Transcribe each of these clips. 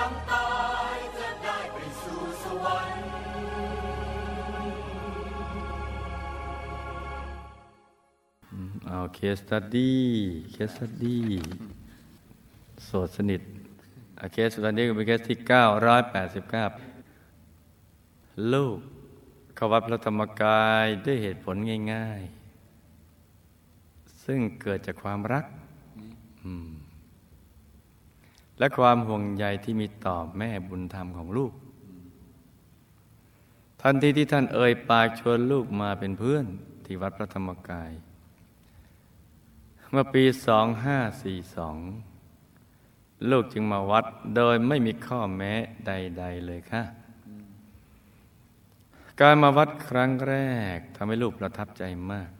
หลังตายจะได้ไปสู่สวรรค์ เอา case study case study โสดสนิท case study เป็นเคสที่ 989 ลูกเข้าวัดพระธรรมกายด้วยเหตุผลง่าย ๆ ซึ่งเกิดจากความรัก และความห่วงใยที่มีต่อแม่บุญธรรมของลูก ทันทีที่ท่านเอ่ยปากชวนลูกมาเป็นเพื่อนที่วัดพระธรรมกาย เมื่อปี 2542 ลูกจึงมาวัดโดยไม่มีข้อแม้ใด ๆ เลยค่ะ การมาวัดครั้งแรกทำให้ลูกประทับใจมาก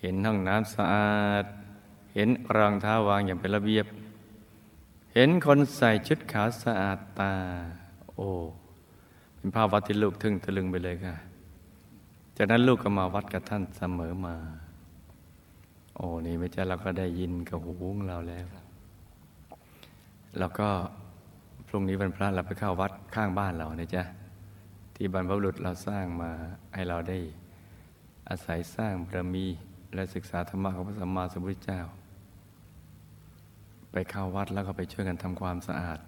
เห็นห้องน้ำสะอาด เห็นรองเท้าวางอย่างเป็นระเบียบ เห็นคนใส่ชุดขาวสะอาดตา โอ้เป็นภาพวัดที่ลูกทึ่งตะลึงไปเลยค่ะ จากนั้นลูกก็มาวัดกับท่านเสมอมา โอ้นี่ไม่ใช่เราก็ได้ยินกับหูของเราแล้ว แล้วก็พรุ่งนี้วันพระเราไปเข้าวัดข้างบ้านเรานะจ๊ะที่บรรพบุรุษเราสร้างมาให้เราได้อาศัยสร้างบารมีและศึกษาธรรมะของพระสัมมาสัมพุทธเจ้า ไปเข้าวัดแล้วก็ไปช่วยกันทำความสะอาด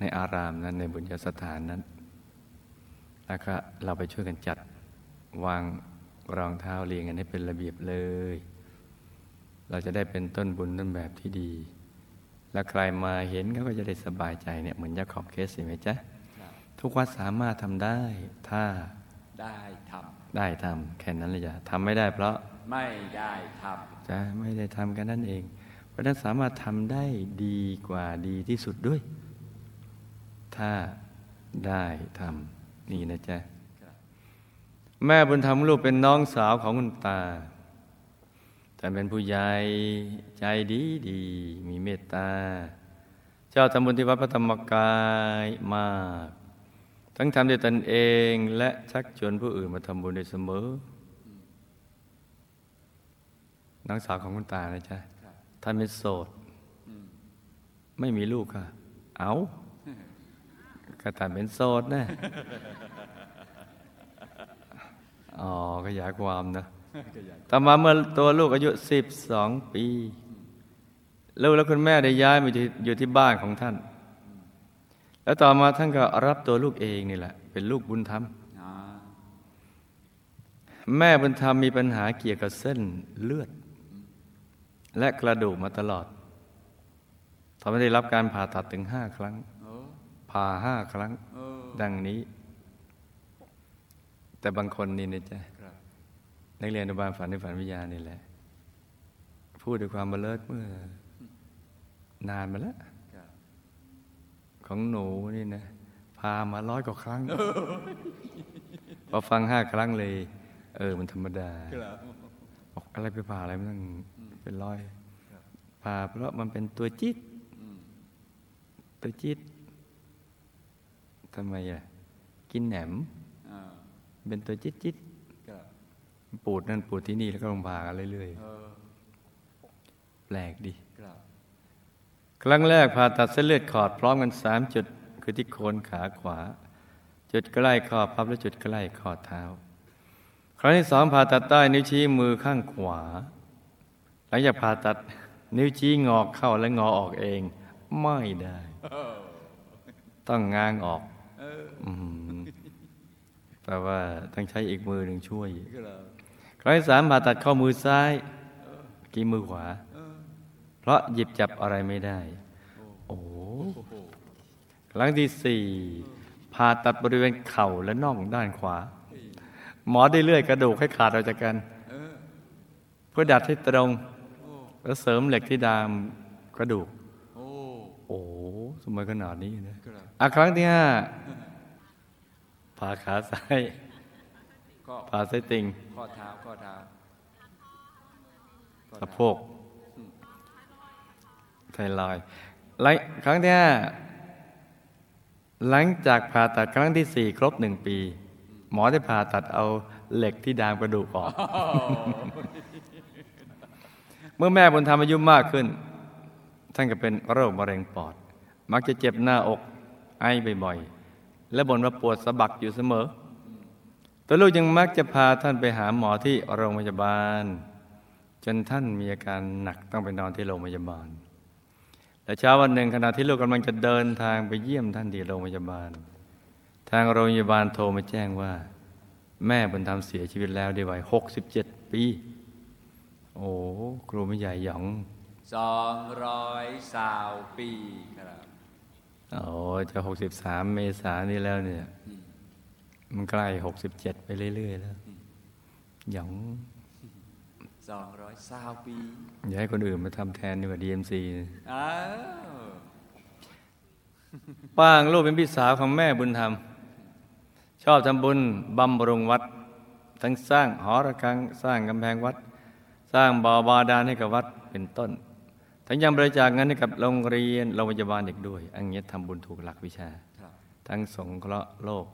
ในอารามนั้นในบุญญาสถานนั้น แล้วก็เราไปช่วยกันจัดวางรองเท้าเรียงกันให้เป็นระเบียบเลย เราจะได้เป็นต้นบุญต้นแบบที่ดี แล้วใครมาเห็นเขาก็จะได้สบายใจเนี่ยเหมือนยาขอบเคสไหมจ๊ะทุกวัดสามารถทำได้ถ้าได้ทำได้ทำแค่นั้นเลยจ้ะทำไม่ได้เพราะไม่ได้ทำจะไม่ได้ทำกันนั่นเอง เราะนั้นสามารถทำได้ดีกว่าดีที่สุดด้วย ถ้าได้ทำนี่นะจ๊ะ แม่บุญธรรมลูกเป็นน้องสาวของคุณตา แต่เป็นผู้ใหญ่ใจดีดี มีเมตตา เจ้าทำบุญที่วัดพระธรรมกายมาก ทั้งทำด้วยตนเองและชักชวนผู้อื่นมาทำบุญด้เสมอ น้องสาวของคุณตานะจ๊ะ ท่านเป็นโสดไม่มีลูกค่ะ เอากระตานเป็นโสดนะอ๋อขยายความนะต่อมาเมื่อตัวลูกอายุสิบสองปี ลูกและคุณแม่ได้ย้ายมาอยู่ที่บ้านของท่าน แล้วต่อมาท่านก็รับตัวลูกเองนี่แหละ เป็นลูกบุญธรรมแม่บุญธรรมมีปัญหาเกี่ยวกับเส้นเลือด และกระดูกมาตลอดทำให้ได้รับการผ่าตัดถึงห้าครั้ง ผ่าห้าครั้ง ดังนี้ แต่บางคนนี่นะจ๊ะนักเรียนอนุบาลฝันในฝันวิญญาณนี่แหละ พูดด้วยความบเลิศเมื่อ นานมาแล้ว ของหนูนี่นะ พามาร้อยกว่าครั้ง พอฟังห้าครั้งเลย เออมันธรรมดาบอกอะไรไปผ่าอะไรมันต้อง เป็นร้อยผ่าเพราะมันเป็นตัวจิตตัวจิตทำไมอะกินแหนมเป็นตัวจิตจิตปูดนั่นปูดที่นี่แล้วก็ลงพากันเรื่อยๆแปลกดีครั้งแรกผ่าตัดเส้นเลือดขอดพร้อมกันสามจุดคือที่โคนขาขวา จุดใกล้ข้อพับและจุดใกล้ข้อเท้า ครั้งที่สองผ่าตัดใต้นิ้วชี้มือข้างขวา หลังจากผ่าตัดนิ้วชี้งอกเข้าและงอออกเอง ไม่ได้ ต้องง้างออกแปลว่าต้องใช้อีกมือหนึ่งช่วยครั้งที่สามผ่าตัดข้อมือซ้ายกี่มือขวา เพราะหยิบจับอะไรไม่ได้ โอ้ครั้งที่สี่ผ่าตัดบริเวณเข่าและน่องด้านขวา หมอได้เลื่อยกระดูกให้ขาดออกจากกัน เพื่อดัดให้ตรง แล้วเสริมเหล็กที่ดามกระดูก โอ้สมัยขนาดนี้นะอะครั้งที่ห้าผ่าขาซ้ายผ่าไส้ติ่งข้อเท้าข้อเท้าสะโพกไทรอยหลังครั้งที่ห้าหลังจากผ่าตัดครั้งที่สี่ครบหนึ่งปี หมอได้ผ่าตัดเอาเหล็กที่ดามกระดูกออก เมื่อแม่บุญธรรมอายุมากขึ้น ท่านก็เป็นโรคมะเร็งปอด มักจะเจ็บหน้าอกไอบ่อยๆ และบ่นว่าปวดสะบักอยู่เสมอ ตัวลูกยังมักจะพาท่านไปหาหมอที่โรงพยาบาล จนท่านมีอาการหนักต้องไปนอนที่โรงพยาบาล และเช้าวันหนึ่งขณะที่ลูกกำลังจะเดินทางไปเยี่ยมท่านที่โรงพยาบาล ทางโรงพยาบาลโทรมาแจ้งว่า แม่บุญธรรมเสียชีวิตแล้วในวัย 67 ปี โอ้ครูไม่ใหญ่หยองสองร้อยสาวปีครับโอ้จะหกสิบสามเมษายนนี้แล้วเนี่ย มันใกล้หกสิบเจ็ดไปเรื่อย ๆ แล้วหยองสองร้อยสาวปี อย่าให้คนอื่นมาทำแทนดีกว่าดีเอ็มซีอ้าวป้างลูกเป็นพี่สาวของแม่บุญธรรม ชอบทำบุญบำรุงวัด ทั้งสร้างหอระฆังสร้างกำแพงวัด สร้างบ่อบาดาลให้กับวัดเป็นต้นทั้งยังบริจาคเงินให้กับโรงเรียนโรงพยาบาลเด็กด้วยอันนี้ทำบุญถูกหลักวิชาครับทั้งสงเคราะห์โลก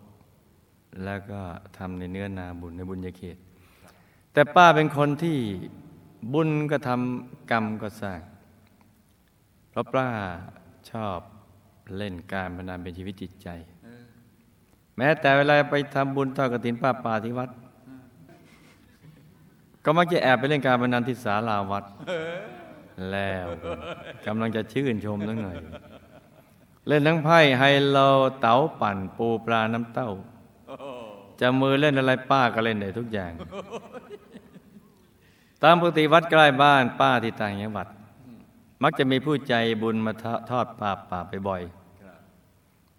แล้วก็ทำในเนื้อนาบุญในบุญญาเขต แต่ป้าเป็นคนที่บุญก็ทำกรรมก็สร้างเพราะป้าชอบเล่นการพนันเป็นชีวิตจิตใจ แม้แต่เวลาไปทำบุญทอดกฐินป้าป่าที่วัด ก็มักจะแอบไปเล่นการพนันที่ศาลาวัด แล้วกำลังจะชื่นชมตั้งหน่อย เล่นทั้งไพ่ไฮโลเต๋าปั่นปูปลาน้ำเต้า จะมือเล่นอะไรป้าก็เล่นได้ทุกอย่าง ตามปกติวัดใกล้บ้านป้าที่ต่างจังหวัด มักจะมีผู้ใจบุญมาทอดป่าป่าไปบ่อย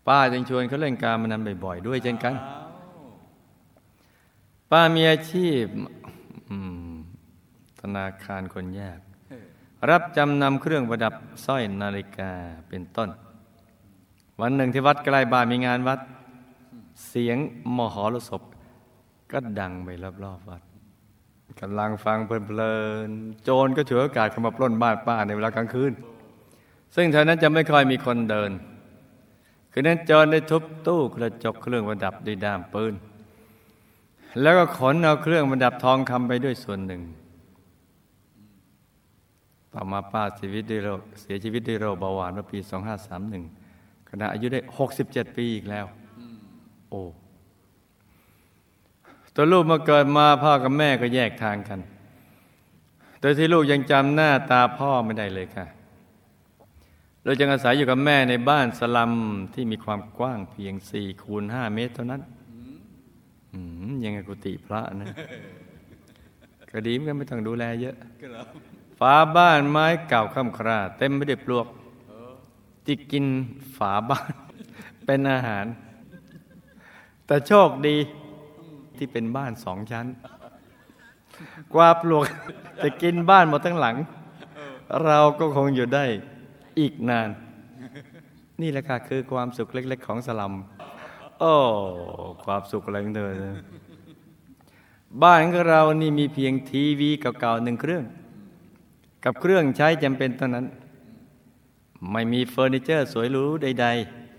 ป้าจึงชวนเขาเล่นการมานำบ่อยๆด้วยเช่นกัน ป้ามีอาชีพอืม ธนาคารคนยาก รับจำนำเครื่องประดับสร้อยนาฬิกาเป็นต้น วันหนึ่งที่วัดใกล้บ้านมีงานวัด เสียงมหรสพก็ดังไปรอบๆวัดกำลังฟังเพลินๆโจรก็ฉวยโอกาสเข้ามาปล้นบ้านป้าในเวลากลางคืน ซึ่งแถวนั้นจะไม่ค่อยมีคนเดิน คืนนั้นโจรได้ทุบตู้กระจกเครื่องประดับด้วยด้ามปืน แล้วก็ขนเอาเครื่องประดับทองคำไปด้วยส่วนหนึ่ง ต่อมาป้าเสียชีวิตด้วยโรคเสียชีวิตด้วยโรคเบาหวานเมื่อปี 2531ขณะอายุได้ 67 ปีอีกแล้วโอ้ตัวลูกเมื่อเกิดมาพ่อกับแม่ก็แยกทางกัน โดยที่ลูกยังจำหน้าตาพ่อไม่ได้เลยค่ะเราจึงอาศัยอยู่กับแม่ในบ้านสลัมที่มีความกว้างเพียง4คูณ5เมตรเท่านั้นอืมยังไงกุฏิพระนะก็ดีเหมือนกันไม่ต้องดูแลเยอะ ฝาบ้านไม้เก่าค่ำคราเต็มไปด้วยปลวกที่กินฝาบ้าน เป็นอาหาร แต่โชคดีที่เป็นบ้านสองชั้น กว่าปลวกจะกินบ้านหมดทั้งหลัง เราก็คงอยู่ได้อีกนาน นี่แหละค่ะคือความสุขเล็ก ๆ ของสลัม โอ้ ความสุขอะไรของเธอบ้านของเรานี่มีเพียงทีวีเก่าๆหนึ่งเครื่อง กับเครื่องใช้จำเป็นเท่านั้น ไม่มีเฟอร์นิเจอร์สวยหรูใด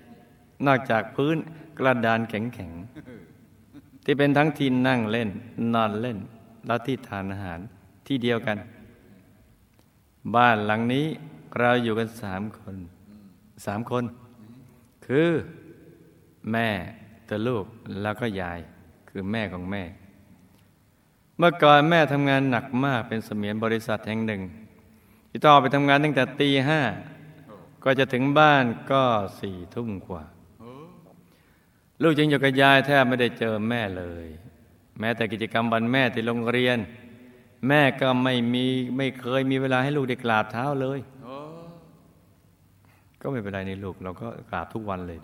ๆ นอกจากพื้นกระดานแข็งๆที่เป็นทั้งที่นั่งเล่น นอนเล่น และที่ทานอาหารที่เดียวกัน บ้านหลังนี้เราอยู่กันสามคนสามคน คือแม่ตัวลูกแล้วก็ยายคือแม่ของแม่ เมื่อก่อนแม่ทำงานหนักมากเป็นเสมียนบริษัทแห่งหนึ่ง ที่ต่อไปทำงานตั้งแต่ตีห้าก็จะถึงบ้านก็สี่ทุ่มกว่า ลูกจึงอยู่กับยายแทบไม่ได้เจอแม่เลย แม้แต่กิจกรรมวันแม่ที่โรงเรียน แม่ก็ไม่มีไม่เคยมีเวลาให้ลูกได้กราบเท้าเลยก็ไม่เป็นไรนี่ลูกเราก็กราบทุกวันเลย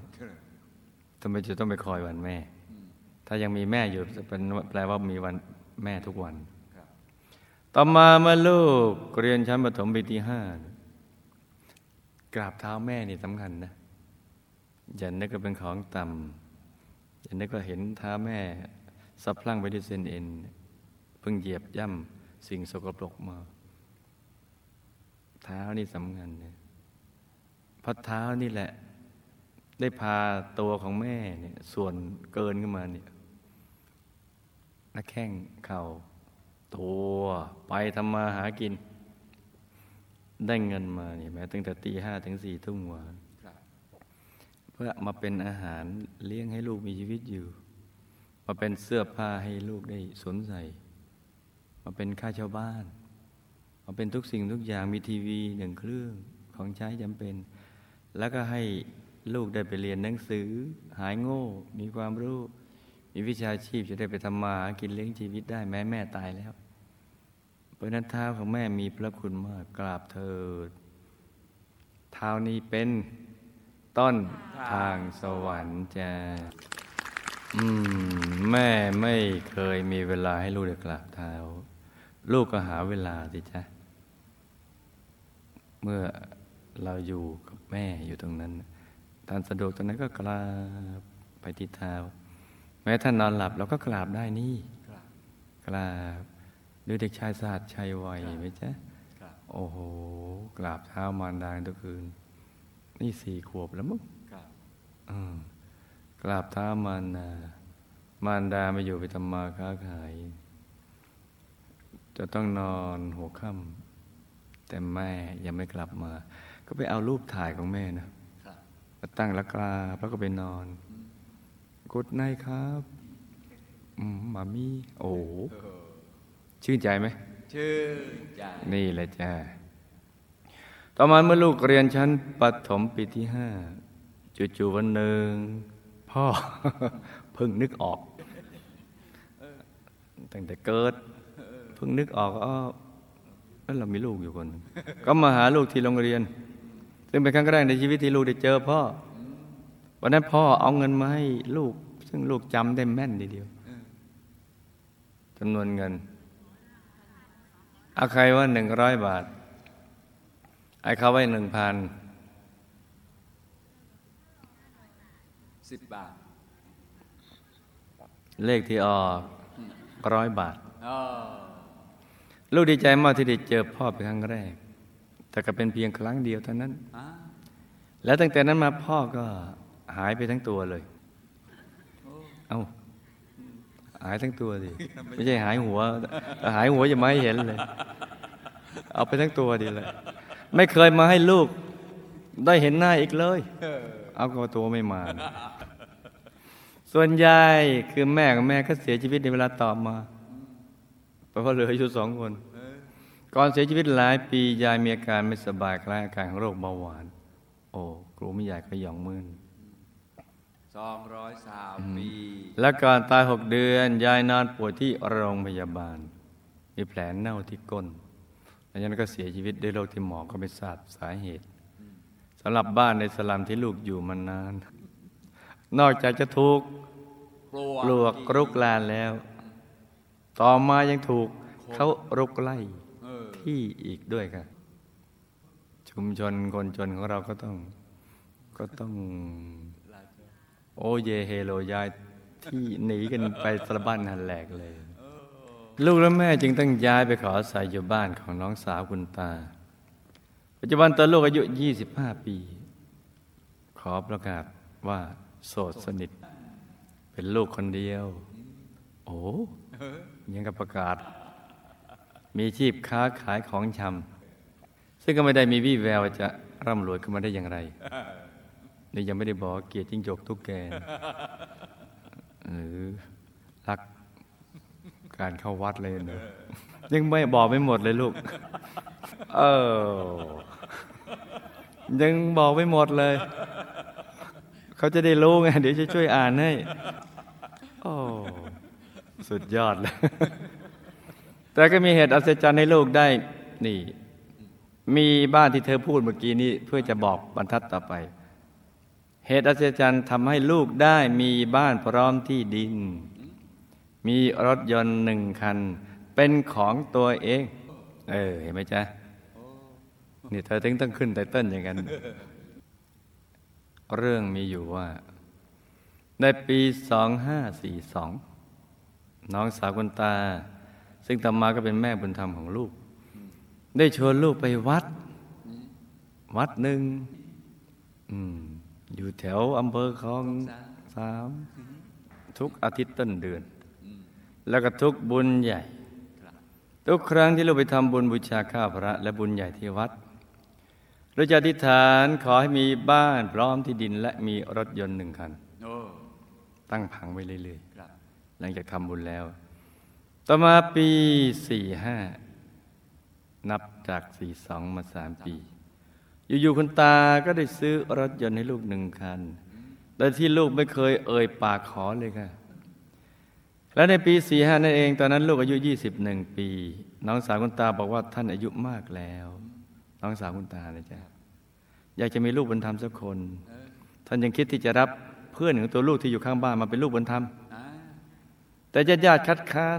ทำไมจะต้องไปคอยวันแม่ ถ้ายังมีแม่อยู่เป็นแปลว่ามีวันแม่ทุกวัน ต่อมาเมื่อลูกเรียนชั้นประถมปีที่ห้ากราบเท้าแม่นี่สำคัญนะอย่านึกว่าเป็นของต่ำอย่านึกว่าเห็นเท้าแม่สับพลั่งไปด้วยเส้นเอ็นเพิ่งเหยียบย่ำสิ่งสกปรกมาเท้านี่สำคัญเนี่ยเพราะเท้านี่แหละ ได้พาตัวของแม่เนี่ยส่วนเกินขึ้นมาเนี่ยหน้าแข้งเข่า ตัวไปทำมาหากิน ได้เงินมาเนี่ยแม้ตั้งแต่ตีห้าถึงสี่ทุ่มวันเพื่อมาเป็นอาหารเลี้ยงให้ลูกมีชีวิตอยู่ มาเป็นเสื้อผ้าให้ลูกได้สวมใส่มาเป็นค่าเช่าบ้าน มาเป็นทุกสิ่งทุกอย่างมีทีวีหนึ่งเครื่องของใช้จำเป็น แล้วก็ให้ลูกได้ไปเรียนหนังสือ หายโง่ มีความรู้ มีวิชาชีพจะได้ไปทำมาหากินเลี้ยงชีวิตได้แม้แม่ตายแล้ว เพราะนั้นเท้าของแม่มีพระคุณมากกราบเถิด เท้านี้เป็นต้นทางสวรรค์จ้าอืม แม่ไม่เคยมีเวลาให้ลูกได้กราบเท้า ลูกก็หาเวลาสิจ้ะเมื่อเราอยู่กับแม่อยู่ตรงนั้นท่านสะดวกตรงนั้นก็กราบไปที่เท้า แม้ท่านนอนหลับเราก็กราบได้นี่ครับ กราบดูเด็กชายศาสตร์ชัยวัยไหมจ๊ะครับโอ้โห กราบเท้ามารดาทุกคืน นี่สี่ขวบแล้วมั้งครับอืมกราบเท้ามารดามารดาไม่อยู่ไปทำมาค้าขาย จะต้องนอนหัวค่ำแต่แม่ยังไม่กลับมา ก็ไปเอารูปถ่ายของแม่นะครับมาตั้งแล้วกราบแล้วก็ไปนอนกุดไนครับอืมมามีโอ้โห ชื่นใจไหมชื่นใจ นี่แหละจ้าต่อมาเมื่อลูกเรียนชั้นปฐมปีที่ห้าจู่ๆวันหนึ่งพ่อเพิ่งนึกออกตั้งแต่เกิดเพิ่งนึกออกอ๋อแล้วเรามีลูกอยู่คนหนึ่งก็มาหาลูกที่โรงเรียน ซึ่งเป็นครั้งแรกในชีวิตที่ลูกได้เจอพ่อวันนั้นพ่อเอาเงินมาให้ลูก ซึ่งลูกจำได้แม่นทีเดียวจำนวนเงิน เอาใครว่าหนึ่งร้อยบาท ไอ้เขาไว้หนึ่งพันสิบบาท เลขที่ออกร้อยบาทอ๋อลูกดีใจมากที่ได้เจอพ่อเป็นครั้งแรก แต่ก็เป็นเพียงครั้งเดียวเท่านั้นอ่าแล้วตั้งแต่นั้นมาพ่อก็หายไปทั้งตัวเลย เอา หายทั้งตัวดิไม่ใช่หายหัวแต่หายหัวจะไม่ให้เห็นเลย เอาไปทั้งตัวดีเลย ไม่เคยมาให้ลูก ได้เห็นหน้าอีกเลย เอาก็ตัวไม่มา ส่วนยายคือแม่กับแม่ก็เสียชีวิตในเวลาต่อมาเพราะว่าเหลืออยู่สองคนก่อนเสียชีวิตหลายปียายมีอาการไม่สบายคล้ายอาการของโรคเบาหวาน โอ้ครูไม่ใหญ่ก็หยองมืน สองร้อยสามปี และก่อนตายหกเดือน ยายนอนป่วยที่โรงพยาบาล มีแผลเน่าที่ก้นแล้วนั้นก็เสียชีวิตด้วยโรคที่หมอก็ไม่ทราบสาเหตุสำหรับบ้านในสลัมที่ลูกอยู่มานาน นอกจากจะถูกปลวกปลวกรุกลานแล้ว ต่อมายังถูกเขารุกไล่เออที่อีกด้วยค่ะ ชุมชนคนจนของเราก็ต้องก็ต้อง โอเยเฮโลยายที่หนีกันไปสะบั้นหันแหลกเลย ลูกและแม่จึงต้องย้ายไปขออาศัยอยู่บ้านของน้องสาวคุณตา ปัจจุบันตอนลูกอายุ 25 ปี ขอประกาศว่าโสดสนิท เป็นลูกคนเดียว โอ้ยังกับประกาศ มีอาชีพค้าขายของชำซึ่งก็ไม่ได้มีวี่แววว่าจะร่ำรวยขึ้นมาได้อย่างไร นี่ยังไม่ได้บอกเกียดจิ้งจกทุกแกหรือรักการเข้าวัดเลยเนอะยังไม่บอกไม่หมดเลยลูก เออ ยังบอกไม่หมดเลย เขาจะได้รู้ไง เดี๋ยวจะช่วยอ่านให้ โอ้ สุดยอดเลย แต่ก็มีเหตุอัศจรรย์ให้ลูกได้ นี่ มีบ้านที่เธอพูดเมื่อกี้นี้ เพื่อจะบอกบรรทัดต่อไป เหตุอัศจรรย์ทำให้ลูกได้มีบ้านพร้อมที่ดิน มีรถยนต์หนึ่งคัน เป็นของตัวเอง เออ เห็นไหมจ๊ะ นี่เธอถึงต้องขึ้นไตเติ้ลอย่างนั้น เรื่องมีอยู่ว่า ในปี2542น้องสาวคุณตา ซึ่งต่อมาก็เป็นแม่บุญธรรมของลูก ได้ชวนลูกไปวัด วัดหนึ่งอืม อยู่แถวอำเภอคลองสามทุกอาทิตย์ต้นเดือน แล้วก็ทุกบุญใหญ่ ทุกครั้งที่เราไปทำบุญบูชาข้าพระ และบุญใหญ่ที่วัด เราจะอธิษฐานขอให้มีบ้านพร้อมที่ดินและมีรถยนต์หนึ่งคันโอ้ตั้งผังไว้เรื่อยครับๆหลังจากทำบุญแล้ว ต่อมาปีสี่ห้านับจากสี่สองมาสามปี อยู่ๆคุณตาก็ได้ซื้อรถยนต์ให้ลูกหนึ่งคันโดยที่ลูกไม่เคยเอ่ยปากขอเลยค่ะ และในปีสี่ห้านั่นเองตอนนั้นลูกอายุยี่สิบหนึ่งปี น้องสาวคุณตาบอกว่าท่านอายุมากแล้ว น้องสาวคุณตาเลยจ้ะอยากจะมีลูกบุญธรรมสักคน ท่านยังคิดที่จะรับเพื่อนของตัวลูกที่อยู่ข้างบ้านมาเป็นลูกบุญธรรมแต่ญาติญาติๆคัดค้าน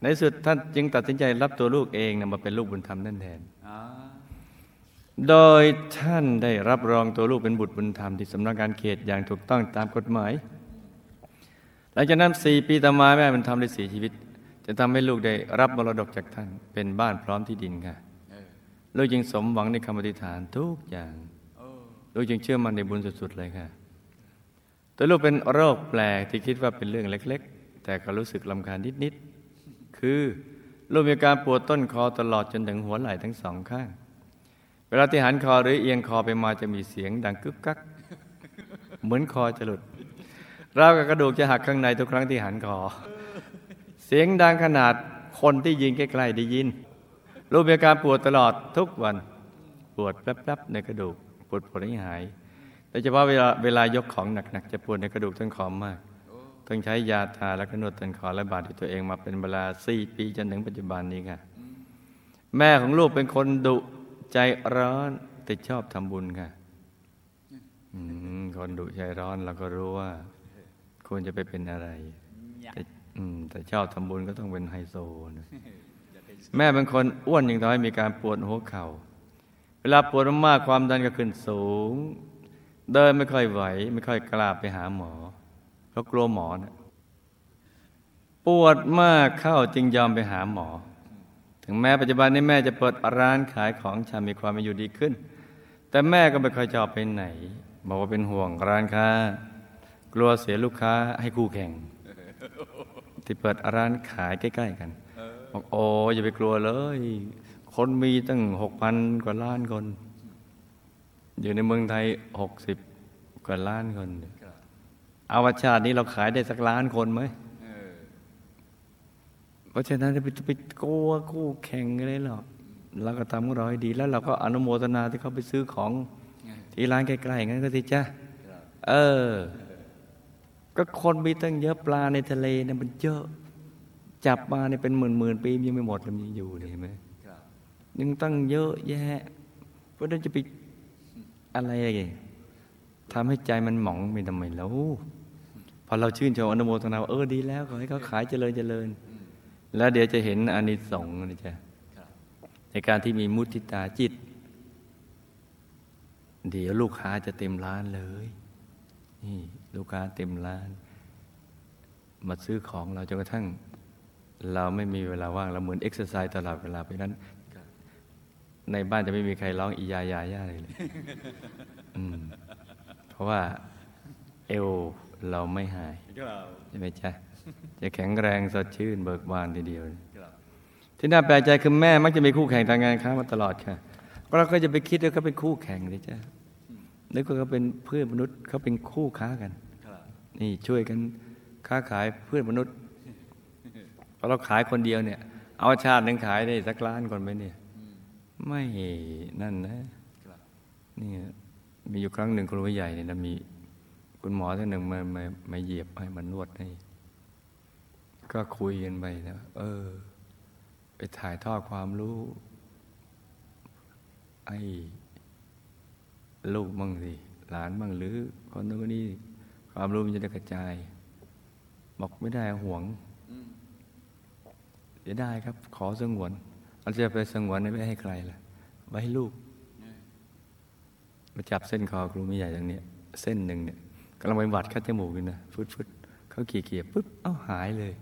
ในที่สุดท่านจึงตัดสินใจรับตัวลูกเองนะมาเป็นลูกบุญธรรมนั่นแทนอ โดยท่านได้รับรองตัวลูกเป็นบุตรบุญธรรมที่สำนักงานเขตอย่างถูกต้องตามกฎหมาย หลังจากนั้นสี่ปีต่อมาแม่บุญธรรมได้เสียชีวิต จะทำให้ลูกได้รับมรดกจากท่านเป็นบ้านพร้อมที่ดินค่ะลูกจึงสมหวังในคำอธิษฐานทุกอย่างลูกจึงเชื่อมั่นในบุญสุดๆเลยค่ะตัวลูกเป็นโรคแปลกที่คิดว่าเป็นเรื่องเล็ก ๆ แต่ก็รู้สึกลำคาญนิดๆคือลูกมีอาการปวดต้นคอตลอดจนถึงหัวไหล่ทั้งสองข้าง เวลาที่หันคอหรือเอียงคอไปมาจะมีเสียงดังกึกกัก เหมือนคอจะหลุดราวกับกระดูกจะหักข้างในทุกครั้งที่หันคอ เสียงดังขนาดคนที่ยิงใกล้ๆได้ยินลูกมีอาการปวดตลอดทุกวัน ปวดแป๊บๆในกระดูก ปวดปวดไม่หายโดยเฉพาะเวลาเวลายกของหนักๆจะปวดในกระดูกต้นคอมากต้องใช้ยาทาและก็นวดต้นคอและบาดด้วยตัวเองมาเป็นเวลาสี่ปีจนถึงปัจจุบันนี้ค่ะ แม่ของลูกเป็นคนดุ ใจร้อนแต่ชอบทำบุญค่ะอืมคนดุใจร้อนเราก็รู้ว่า ควรจะไปเป็นอะไร แต่อืมแต่ชอบทำบุญก็ต้องเป็นไฮโซนะแม่เป็นคนอ้วนยังทำให้มีการปวดหัวเข่า เวลาปวดมากๆความดันก็ขึ้นสูง เดินไม่ค่อยไหว ไม่ค่อยกล้าไปหาหมอ เพราะกลัวหมอนะปวดมากเข้าจึงยอมไปหาหมอถึ งแม้ปัจจุบันนี้แม่จะเปิดร้านขายของชำมีความเป็นอยู่ดีขึ้น แต่แม่ก็ไม่ค่อยจะออกไปไหน บอกว่าเป็นห่วงร้านค้า กลัวเสียลูกค้าให้คู่แข่ง ที่เปิดร้านขายใกล้ ๆ กันบอกโอ้อย่าไปกลัวเลย คนมีตั้งหกพันกว่าล้านคน อยู่ในเมืองไทยหกสิบกว่าล้านคน เอาวชาตินี้เราขายได้สักล้านคนไหม เพราะฉะนั้นจะไปไปกลัวคู่แข่งอะไรหรอกเราก็ทำของเราให้ดี แล้วเราก็อนุโมทนาที่เขาไปซื้อของ ที่ร้านใกล้ๆงั้นก็สิจ้าเออ ก็คนมีตั้งเยอะปลาในทะเลเนี่ยมันเยอะ จับมาเนี่ยเป็นหมื่นๆปีมันยังไม่หมดมันยังอยู่เห็นไหมยังตั้งเยอะแยะ เพราะนั้นจะไปอะไรอะไรทำให้ใจมันหมองไปทำไมแล้วพอเราชื่นชมอนุโมทนาว่าเออดีแล้วขอให้เขาขายเจริญเจริญ แล้วเดี๋ยวจะเห็นอานิสงส์นะจ๊ะครับในการที่มีมุทิตาจิต เดี๋ยวลูกค้าจะเต็มร้านเลย นี่ลูกค้าเต็มร้าน มาซื้อของเราจนกระทั่ง เราไม่มีเวลาว่างเราเหมือนเอ็กซ์ไซส์ตลอดเวลาไปนั้นในบ้านจะไม่มีใครร้องอียายาย่าเลยเลยอืมเพราะว่าเอวเราไม่หายครับใช่ไหมจ๊ะ จะแข็งแรงสดชื่นเบิกบานทีเดียวครับที่น่าแปลกใจคือแม่มักจะมีคู่แข่งทางงานค้ามาตลอดค่ะเราก็จะไปคิดว่าเขาเป็นคู่แข่งเลยจ้ะนึกว่าเขาเป็นเพื่อนมนุษย์เขาเป็นคู่ค้ากันครับนี่ช่วยกันค้าขายเพื่อนมนุษย์พอเราขายคนเดียวเนี่ย เอาชาติหนึ่งขายได้สักล้านคนไหมเนี่ยไม่นั่นนะครับนี่มีอยู่ครั้งหนึ่งคุณผู้ใหญ่เนี่ยนะมีคุณหมอท่านหนึ่งมามามาเหยียบให้มานวดให้ ก็คุยกันไปนะเออ ไปถ่ายทอดความรู้ ไอ้ลูกมั่งสิหลานมั่งหรือ คนนู้นคนนี้ความรู้มันจะได้กระจาย บอกไม่ได้ห่วงอืมเดี๋ยได้ครับ ขอสงวนเราจะไปสงวนไม่ให้ใครล่ะ ไว้ให้ลูกมาจับเส้นคอครูไม่ใหญ่ตรงนี้เส้นหนึ่งเนี่ยกำลังไปวัดคัดจมูกอยู่นะฟึดฟึดเขาเขี่ยเขี่ยปุ๊บเอ้าหายเลย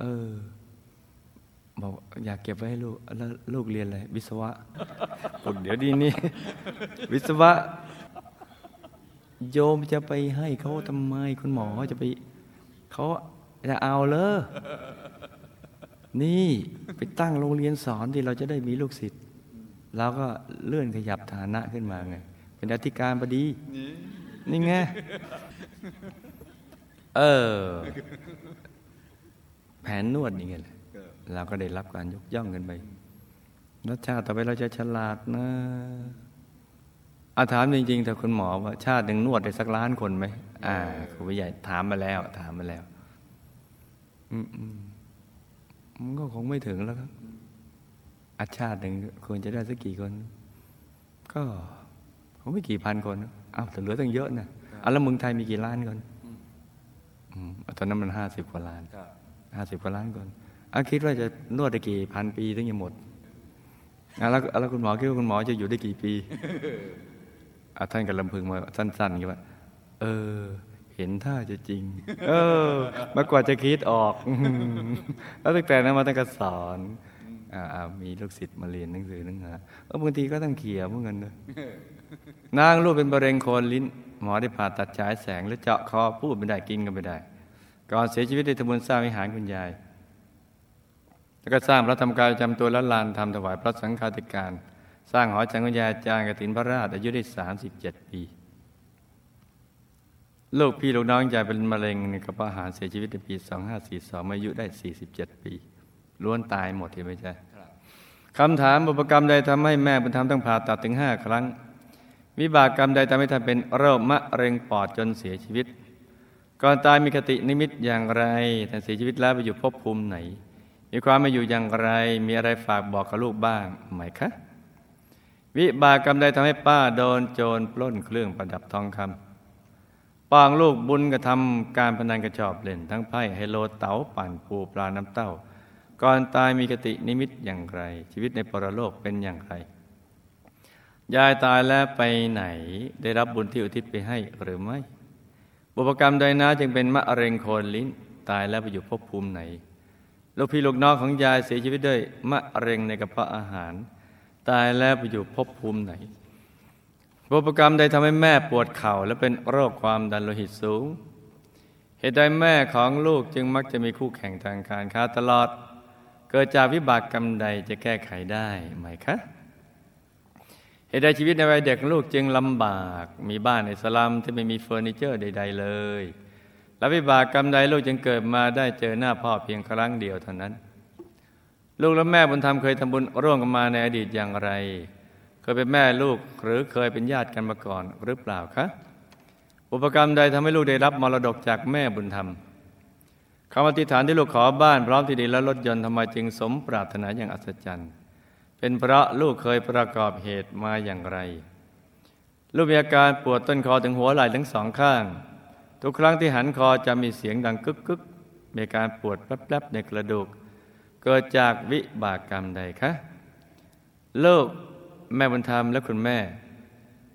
เออเออ บอกอยากเก็บไว้ให้ลูกแล้วลูกเรียนอะไรวิศวะบอกเดี๋ยวดีนี่ วิศวะ โยมจะไปให้เขาทำไมคุณหมอจะไปเขาจะเอาเลยนี่ไปตั้งโรงเรียนสอนที่เราจะได้มีลูกศิษย์เราก็เลื่อนขยับฐานะขึ้นมาไง เป็นอธิการบดี นี่ไง เออแผนนวดนี่ไงแหละเราก็ได้รับการยกย่องกันไปรสชาติต่อไปเราจะฉลาดนะอาถามจริงๆแต่คุณหมอว่าชาติหนึ่งนวดได้สักล้านคนไหมอ่าคุณผู้ใหญ่ถามมาแล้ว ถามมาแล้ว อืมอืมมันก็คงไม่ถึงแล้วครับอาชาติหนึ่งควรจะได้สักกี่คน ก็คงไม่กี่พันคนอ้าวแต่เหลือตั้งเยอะนะอะแล้วเมืองไทยมีกี่ล้านคนอืมตอนนั้นมันห้าสิบกว่าล้านครับ ห้าสิบกว่าล้านคนอาคิดว่าจะนวดได้กี่พันปีถึงจะหมดอะแล้วแล้วคุณหมอคิดว่าคุณหมอจะอยู่ได้กี่ปีอะท่านก็ลำพึงมาสั้นๆกันว่าเออ เห็นท่าจะจริง เออมากกว่าจะคิดออกแล้วตั้งแต่นั้นมาตั้งแต่สอนอ่ามีลูกศิษย์มาเรียนหนังสือหนังหาเออบางทีก็ต้องเขี่ยเหมือนกันนะนางลูกเป็นมะเร็งโคนลิ้น หมอได้ผ่าตัดฉายแสงและเจาะคอพูดไม่ได้กินก็ไม่ได้ ก่อนเสียชีวิตได้ทำบุญสร้างวิหารคุณยาย แล้วก็สร้างพระธรรมกายจำตัวและลานทำถวายพระสังฆาธิการ สร้างหอจังคุณยายอาจารย์กฐินพระราชอายุได้สามสิบเจ็ดปี ลูกพี่ลูกน้องยายเป็นมะเร็งในกระเพาะอาหารเสียชีวิตในปี 2542อายุได้ 47 ปี ล้วนตายหมดเห็นไหมจ๊ะครับคำถามบุพกรรมใดทำให้แม่บุญธรรมต้องผ่าตัดถึง5ครั้ง วิบากกรรมใดทำให้ท่านเป็นโรคมะเร็งปอดจนเสียชีวิต ก่อนตายมีคตินิมิตอย่างไรท่านเสียชีวิตแล้วไปอยู่ภพภูมิไหน มีความมาอยู่อย่างไร มีอะไรฝากบอกกับลูกบ้างไหมคะ วิบากกรรมใดทำให้ป้าโดนโจรปล้นเครื่องประดับทองคำปางลูกบุญกระทำการพนันกระชอบเล่นทั้งไพ่ไฮโลเต๋าปั่นปูปลาน้ำเต้า ก่อนตายมีกตินิมิตอย่างไร ชีวิตในปรโลกเป็นอย่างไร ยายตายแล้วไปไหน ได้รับบุญที่อุทิศไปให้หรือไม่ บุพกรรมใดนะจึงเป็นมะเร็งโคนลิ้นตายแล้วไปอยู่ภพภูมิไหน ลูกพี่ลูกน้องของยายเสียชีวิตด้วยมะเร็งในกระเพาะอาหาร ตายแล้วไปอยู่ภพภูมิไหนบุพกรรมใดทำให้แม่ปวดเข่าและเป็นโรคความดันโลหิตสูง เหตุใดแม่ของลูกจึงมักจะมีคู่แข่งทางการค้าตลอด เกิดจากวิบากกรรมใดจะแก้ไขได้ไหมคะ เหตุใดชีวิตในวัยเด็กของลูกจึงลำบาก มีบ้านในสลัมที่ไม่มีเฟอร์นิเจอร์ใด ๆ เลย และวิบากกรรมใดลูกจึงเกิดมาได้เจอหน้าพ่อเพียงครั้งเดียวเท่านั้น ลูกและแม่บุญธรรมเคยทำบุญร่วมกันมาในอดีตอย่างไร เคยเป็นแม่ลูกหรือเคยเป็นญาติกันมาก่อนหรือเปล่าคะอุปกรรมใดทำให้ลูกได้รับมรดกจากแม่บุญธรรมคำอธิษฐานที่ลูกขอบ้านพร้อมที่ดินและรถยนต์ทำไมจึงสมปรารถนาอย่างอัศจรรย์ เป็นเพราะลูกเคยประกอบเหตุมาอย่างไร ลูกมีอาการปวดต้นคอถึงหัวไหล่ทั้งสองข้าง ทุกครั้งที่หันคอจะมีเสียงดังกึกกึกมีการปวดแป๊บๆในกระดูก เกิดจากวิบากกรรมใดคะลูกแม่บุญธรรมและคุณแม่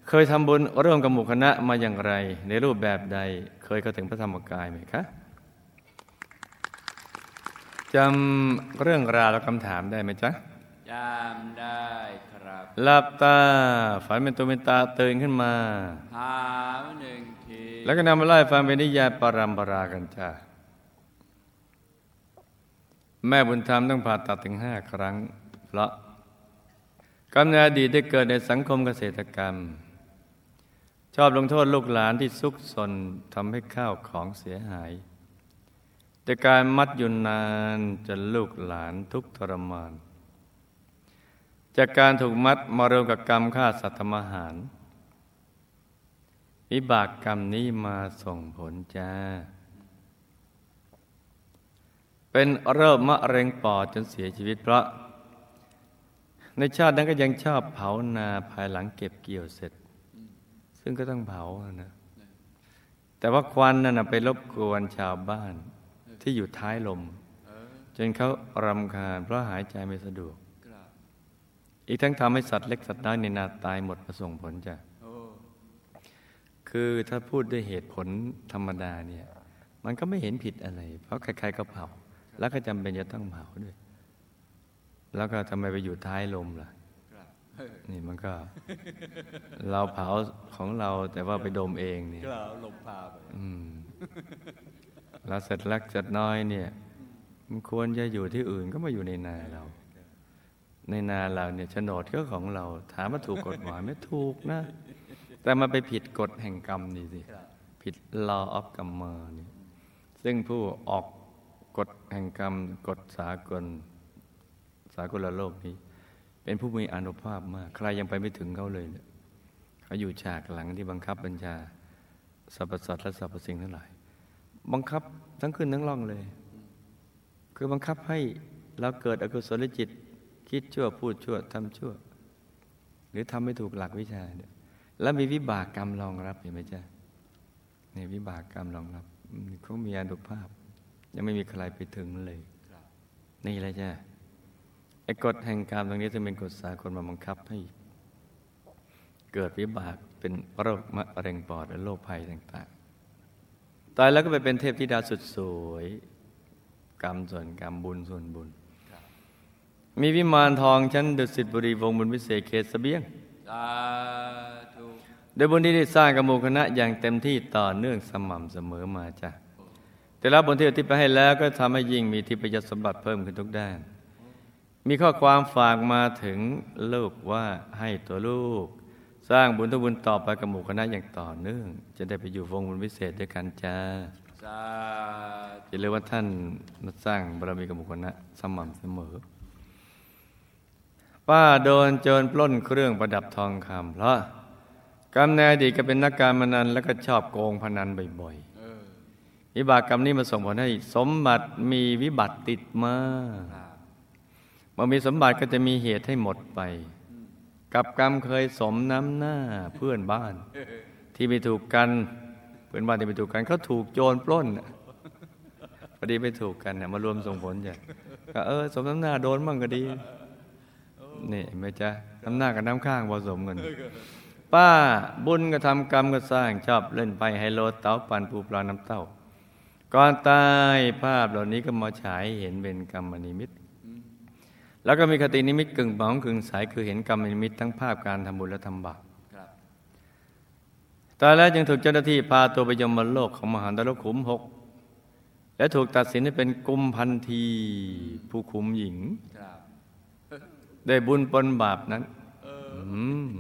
เคยทำบุญร่วมกับหมู่คณะมาอย่างไร ในรูปแบบใดเคยเข้าถึงพระธรรมกายไหมคะจำเรื่องราวและคำถามได้ไหมจ๊ะ จำได้ครับหลับตา ฝันเป็นตัวเป็นตาตื่นขึ้นมาถามหนึ่งทีแล้วก็นำมาไล่ฟังเป็นนิยายปรัมปรากันจ้าแม่บุญธรรมต้องผ่าตัดถึงห้าครั้ง เพราะกำเนิดอดีตได้เกิดในสังคมเกษตรกรรม ชอบลงโทษลูกหลานที่ซุกซนทำให้ข้าวของเสียหายแต่การมัดอยู่นานจนลูกหลานทุกข์ทรมาน จากการถูกมัดมารวมกับกรรมฆ่าสัตว์ทำอาหาร วิบากกรรมนี้มาส่งผลจ้า เป็นโรคมมะเร็งปอดจนเสียชีวิตเพราะ ในชาตินั้นก็ยังชอบเผานาภายหลังเก็บเกี่ยวเสร็จ ซึ่งก็ต้องเผานะ แต่ว่าควันนั่นไปรบกวนชาวบ้านที่อยู่ท้ายลม จนเขารำคาญเพราะหายใจไม่สะดวก อีกทั้งทำให้สัตว์เล็กสัตว์น้อยในนาตายหมดประส่งผลจ้ะโอ้คือถ้าพูดด้วยเหตุผลธรรมดาเนี่ย มันก็ไม่เห็นผิดอะไร เพราะใครๆก็เผา แล้วก็จำเป็นจะต้องเผาด้วย แล้วก็ทำไมไปอยู่ท้ายลมล่ะครับนี่มันก็ เราเผาของเราแต่ว่าไปดมเองเนี่ยก็เอาลงพาไปอืมแล้วเสร็จเล็กเสร็จน้อยเนี่ย มันควรจะอยู่ที่อื่นก็มาอยู่ในนาเรา ในนาเราเนี่ยโฉนดก็ของเรา ถามว่าถูกกฎหมายไม่ถูกนะ แต่มันไปผิดกฎแห่งกรรมนี่สิ ผิด law of กรรมนี่ซึ่งผู้ออกกฎแห่งกรรมกฎสากล สากลโลกนี้ เป็นผู้มีอนุภาพมาก ใครยังไปไม่ถึงเขาเลยเนี่ยเขาอยู่ฉากหลังที่บังคับบัญชาสรรพสัตว์และสรรพสิ่งทั้งหลาย บังคับทั้งขึ้นทั้งล่องเลย คือบังคับให้เราเกิดอกุศลจิต คิดชั่วพูดชั่วทำชั่ว หรือทำไม่ถูกหลักวิชา แล้วมีวิบากกรรมรองรับเห็นไหมจ๊ะในวิบากกรรมรองรับเขามีอนุภาพ ยังไม่มีใครไปถึงเลยนี่แหละจ้ะไอ้กฎแห่งกรรมตรงนี้จะเป็นกฎสากลมาบังคับให้ เกิดวิบากเป็นโรคมะเร็งปอดและโรคภัยต่างๆตายแล้วก็ไปเป็นเทพธิดาสุดสวย กรรมส่วนกรรมบุญส่วนบุญ มีวิมานทองชั้นดุสิตบุรีวงศ์บุญวิเศษเขตเสบียงสาธุโดยบุญที่ได้สร้างกับหมู่คณะอย่างเต็มที่ต่อเนื่องสม่ำเสมอมาจ้ะแต่ละบุญที่อุทิศไปให้แล้วก็ทำให้ยิ่งมีทิพยสมบัติเพิ่มขึ้นทุกด้าน มีข้อความฝากมาถึงลูกว่าให้ตัวลูก สร้างบุญทุกบุญต่อไปกับหมู่คณะอย่างต่อเนื่อง จะได้ไปอยู่วงบุญวิเศษด้วยกันจ้าสาธุอย่าลืมว่าท่านมาสร้างบารมีกับหมู่คณะสม่ำเสมอ ป้าโดนโจรปล้นเครื่องประดับทองคำเพราะกำเนิดอดีตก็เป็นนักการพนันแล้วก็ชอบโกงพนันบ่อยๆวิบากกรรมนี้มาส่งผลให้สมบัติมีวิบัติติดมาเมื่อมีสมบัติก็จะมีเหตุให้หมดไป กับกรรมเคยสมน้ำหน้าเพื่อนบ้าน ที่ไม่ถูกกันเพื่อนบ้านที่ไม่ถูกกันเขาถูกโจรปล้นน่ะพอดีไม่ถูกกันเนี่ยมารวมส่งผลจ้ะก็เออสมน้ำหน้าโดนมั่งก็ดี นี่เห็นไหมจ๊ะน้ำหน้ากับน้ำข้างผสมกันป้าบุญก็ทำกรรมก็สร้างชอบเล่นไปไฮโลเต๋าปั่นปูปลาน้ำเต้า ก่อนตายภาพเหล่านี้ก็มาฉายเห็นเป็นกรรมนิมิต แล้วก็มีคตินิมิตกึ่งหมองกึ่งสายคือเห็นกรรมนิมิตทั้งภาพการทำบุญและทำบาปครับตายแล้วจึงถูกเจ้าหน้าที่พาตัวไปยมโลกของมหาตลกขุมหกและถูกตัดสินให้เป็นกุมพันธีผู้คุมหญิงครับ ได้บุญปนบาปนั้นม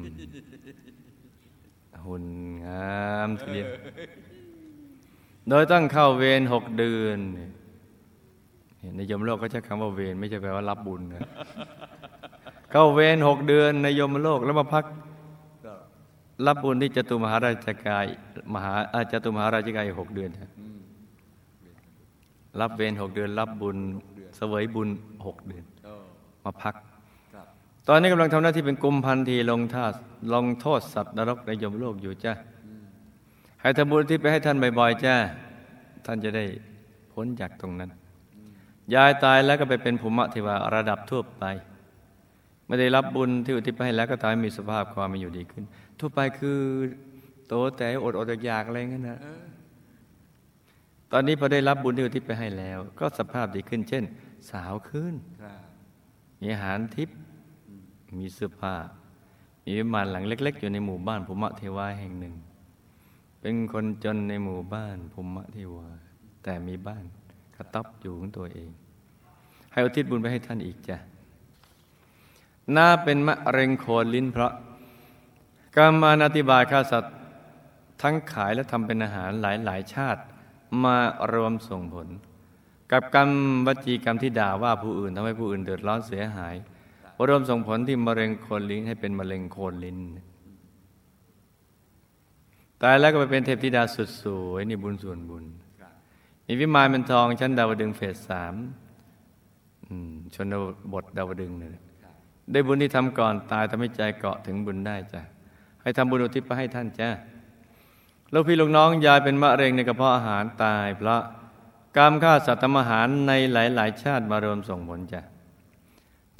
หุ่นงามทีเดียวโดยต้องเข้าเวรหกเดือนเนี่ยในยมโลกก็ใช้คำว่าเวรไม่ใช่แปลว่ารับบุญนะเข้าเวรหกเดือนในยมโลกแล้วมาพักรับบุญที่จตุมหาราชกายมหาอาจตุมหาราชกายอีกหกเดือนครับรับเวรหกเดือน รับบุญเสวยบุญหกเดือนโอ้มาพักครับ ตอนนี้กำลังทำหน้าที่เป็นกุมพันธีลงท่าลงโทษสัตว์นรกในยมโลกอยู่จ้าให้ทำบุญที่ไปให้ท่านบ่อยๆจ้าท่านจะได้พ้นจากตรงนั้น ยายตายแล้วก็ไปเป็นภูมิเทวาระดับทั่วไปไม่ได้รับบุญที่อุทิศไปให้แล้วก็ตายมีสภาพความมีอยู่ดีขึ้น ทั่วไปคือโตแต่อดอดอยากๆอะไรเงี้ยนะตอนนี้พอได้รับบุญที่อุทิศไปให้แล้ว ก็สภาพดีขึ้น เช่น สาวขึ้นครับมีอาหารทิพย์ มีเสื้อผ้า มีวิมานหลังเล็ก ๆ อยู่ในหมู่บ้านภูมิเทวาแห่งหนึ่ง เป็นคนจนในหมู่บ้านภูมิเทวา แต่มีบ้านกระต๊อบอยู่ของตัวเอง ให้อุทิศบุญไปให้ท่านอีกจ้ะน่าเป็นมะเร็งโคนลิ้นเพราะกรรมานาติบาตฆ่าสัตว์ทั้งขายและทำเป็นอาหารหลายๆชาติมารวมส่งผล กับกรรมวจีกรรมที่ด่าว่าผู้อื่นทำให้ผู้อื่นเดือดร้อนเสียหาย รวมส่งผลที่มะเร็งโคนลิ้นให้เป็นมะเร็งโคนลิ้นตายแล้วก็ไปเป็นเทพธิดาสุดสวยนี่บุญส่วนบุญ มีวิมานเป็นทองชั้นดาวดึงเฟสสามชนบทดาวดึงเนี่ยได้บุญที่ทำก่อนตายทำให้ใจเกาะถึงบุญได้จ้ะให้ทำบุญอุทิศไปให้ท่านจ้ะลูกพี่ลูกน้องยายเป็นมะเร็งในกระเพาะอาหารตาย เพราะกรรมฆ่าสัตว์ทำอาหารในหลาย ๆ ชาติมารวมส่งผลจ้ะ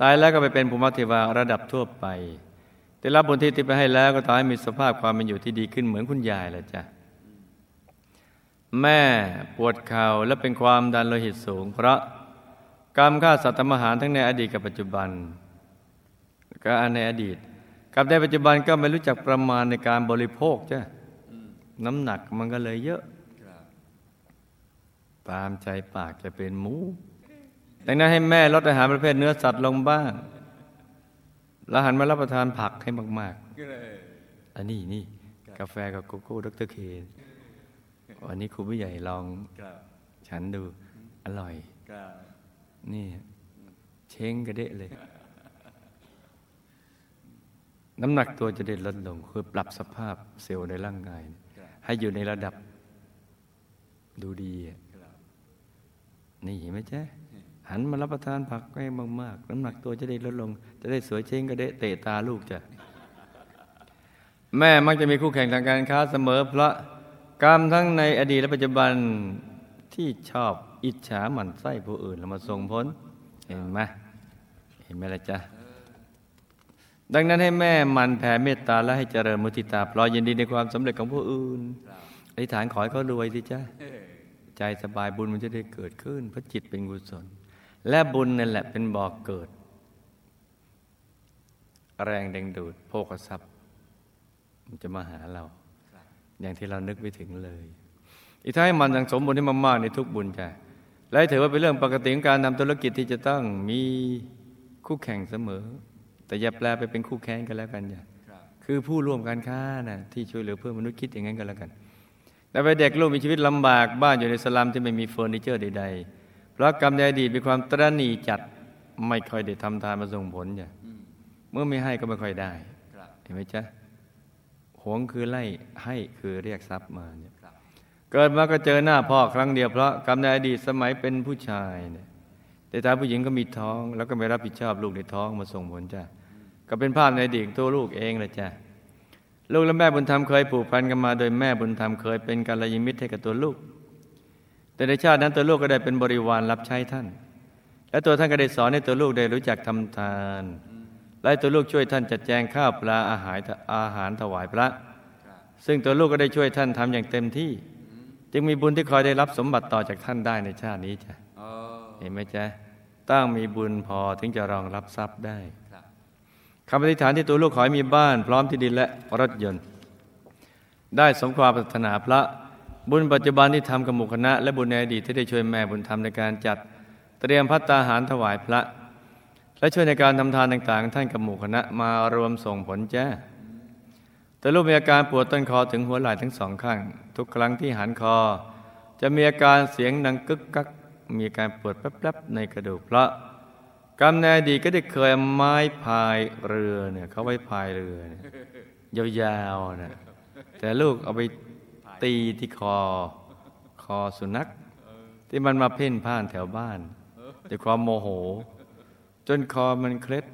ตายแล้วก็ไปเป็นภูมิเทวาระดับทั่วไปได้รับบุญที่ติดไปให้แล้วก็ตายมีสภาพความเป็นอยู่ที่ดีขึ้นเหมือนคุณยายแหละจ้ะแม่ปวดเข่าและเป็นความดันโลหิตสูง เพราะกรรมฆ่าสัตว์ทำอาหารทั้งในอดีตกับปัจจุบัน ก็ในอดีต กับในปัจจุบันก็ไม่รู้จักประมาณในการบริโภคจ้ะน้ำหนักมันก็เลยเยอะ ตามใจปากจะเป็นหมู ดังนั้นให้แม่ลดอาหารประเภทเนื้อสัตว์ลงบ้าง แล้วหันมารับประทานผักให้มาก ๆ อันนี้นี่กาแฟกับโกโก้ดรเควันนี้ครูผู้ใหญ่ลองครับฉันดูอร่อยครับนี่เช้งกระเดะเลย น้ำหนักตัวจะได้ลดลง คือปรับสภาพเซลล์ในร่างกาย ให้อยู่ในระดับดูดีอะนี่เห็นไหมจ๊ะ หันมารับประทานผักให้มากๆน้ำหนักตัวจะได้ลดลง จะได้สวยเช้งกระเดะเตะตาลูกจ้ะแม่มักจะมีคู่แข่งทางการค้าเสมอ เพราะกรรมทั้งในอดีตและปัจจุบันที่ชอบอิจฉาหมั่นไส้ผู้อื่นแล้วมาส่งผลเห็นไหมเห็นไหมล่ะจ๊ะดังนั้นให้แม่มันแผ่เมตตาและให้เจริญมุทิตาพลอยยินดีในความสำเร็จของผู้อื่นอธิษฐานขอให้เขารวยสิจ๊ะใจสบายบุญมันจะได้เกิดขึ้นเพราะจิตเป็นกุศล และบุญนั่นแหละเป็นบ่อกเกิด แรงดึงดูดโภคทรัพย์ มันจะมาหาเรา อย่างที่เรานึกไม่ถึงเลย อีกทั้งให้มันสังสมบุญให้มากๆในทุกบุญจ้ะและถือว่าเป็นเรื่องปกติของการทำธุรกิจที่จะต้องมีคู่แข่งเสมอ แต่อย่าแปลไปเป็นคู่แข่งกันแล้วกันจ้ะคือผู้ร่วมการค้านะที่ช่วยเหลือเพื่อนมนุษย์คิดอย่างนั้นกันแล้วกันแต่ไปเด็กลูกมีชีวิตลำบากบ้านอยู่ในสลัมที่ไม่มีเฟอร์นิเจอร์ใดๆ เพราะกรรมในอดีตมีความตระหนี่จัดไม่ค่อยได้ทำทานมาส่งผลจ้ะอืมเมื่อไม่ให้ก็ไม่ค่อยได้ครับเห็นไหมจ๊ะหวงคือไล่ให้คือเรียกทรัพย์มาเนี่ยครับเกิดมาก็เจอหน้าพ่อครั้งเดียวเพราะกรรมในอดีตสมัยเป็นผู้ชายเนี่ยแต่ตาผู้หญิงก็มีท้อง แล้วก็ไม่รับผิดชอบลูกในท้องมาส่งผลจ้ะก็เป็นภาพในอดีตของตัวลูกเองแหละจ้ะลูกและแม่บุญธรรมเคยผูกพันกันมา โดยแม่บุญธรรมเคยเป็นกัลยาณมิตรให้กับตัวลูก แต่ในชาตินั้นตัวลูกก็ได้เป็นบริวารรับใช้ท่าน และตัวท่านก็ได้สอนให้ตัวลูกได้รู้จักทำทาน และให้ตัวลูกช่วยท่านจัดแจงข้าวปลาอาหารอาหารถวายพระครับซึ่งตัวลูกก็ได้ช่วยท่านทำอย่างเต็มที่ จึงมีบุญที่คอยได้รับสมบัติต่อจากท่านได้ในชาตินี้จ้ะโอ้เห็นไหมจ๊ะต้องมีบุญพอถึงจะรองรับทรัพย์ได้ครับคำอธิษฐานที่ตัวลูกขอให้มีบ้าน พร้อมที่ดินและรถยนต์ ได้สมความปรารถนาพระ บุญปัจจุบันที่ทำกับหมู่คณะ และบุญในอดีตที่ได้ช่วยแม่บุญธรรมในการจัด เตรียมพัตตาหารถวายพระ และช่วยในการทำทานต่างๆ ท่านกับหมู่คณะมารวมส่งผลแจ้แต่ลูกมีอาการปวดต้นคอถึงหัวไหล่ทั้งสองข้าง ทุกครั้งที่หันคอ จะมีอาการเสียงดังกึกกัก มีการปวดแป๊บๆในกระดูกเพราะกรรมในอดีตก็ได้เคยไม้พายเรือเนี่ยเขาไว้พายเรือเนี่ยยาวๆนะแต่ลูกเอาไป ตีที่คอ คอสุนัข ที่มันมาเพ่นพ่านแถวบ้านด้วยความโมโห จนคอมันเคล็ด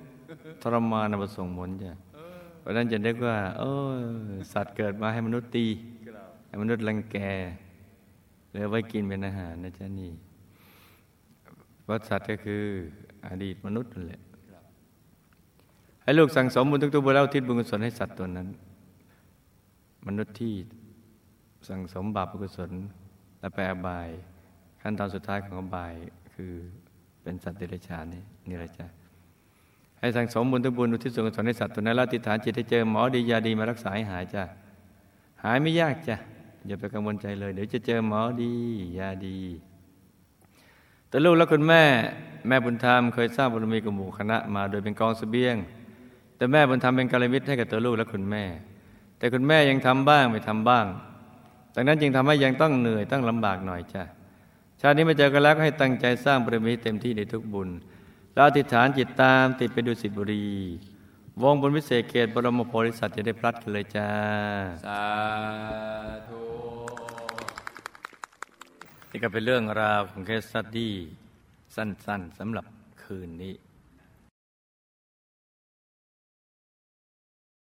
ทรมานเอามาส่งผลจ้ะเพราะนั้นจะนึกว่า เออสัตว์เกิดมาให้มนุษย์ตี ให้มนุษย์รังแกเหลือไว้กินเป็นอาหารนะจ๊ะนี่เพราสัตว์ก็คืออดีตมนุษย์นั่นแหละให้ลูกสั่งสมบุญทุกตัวบุญแล้วอุทิศบุญกุศลให้สัตว์ตัวนั้น มนุษย์ที่ สั่งสมบาปอกุศลและไปอบาย ขั้นตอนสุดท้ายของอบายคือเป็นสัตว์เดรัจฉานนี่นี่แหละจ้ะให้สั่งสมบุญทุกบุญอุทิศส่วนกุศลให้สัตว์ตัวนั้นล้วอธิฐานจิตให้เจอหมอดียาดีมารักษาให้หายจ้ะหายไม่ยากจ้ะอย่าไปกังวลใจเลย เดี๋ยวจะเจอหมอดียาดี แต่ลูกและคุณแม่แม่บุญธรรมเคยสร้างบารมีกับหมู่คณะมาโดยเป็นกองเสบียง แต่แม่บุญธรรมเป็นกาลมิตรให้กับตัวลูกและคุณแม่ แต่คุณแม่ยังทำบ้างไม่ทำบ้าง ดังนั้นจึงทำให้ยังต้องเหนื่อยต้องลำบากหน่อยจ้ะชาตินี้มาเจอกันแล้วก็ให้ตั้งใจสร้างบารมีให้เต็มที่ในทุกบุญแล้วอธิษฐานจิตตามติดไปดุสิตบุรี วงบุญพิเศษเขตบรมโพธิสัตว์จะได้พลัดกันเลยจ้า สาธุนี่ก็เป็นเรื่องราวของ case study สั้นๆสำหรับคืนนี้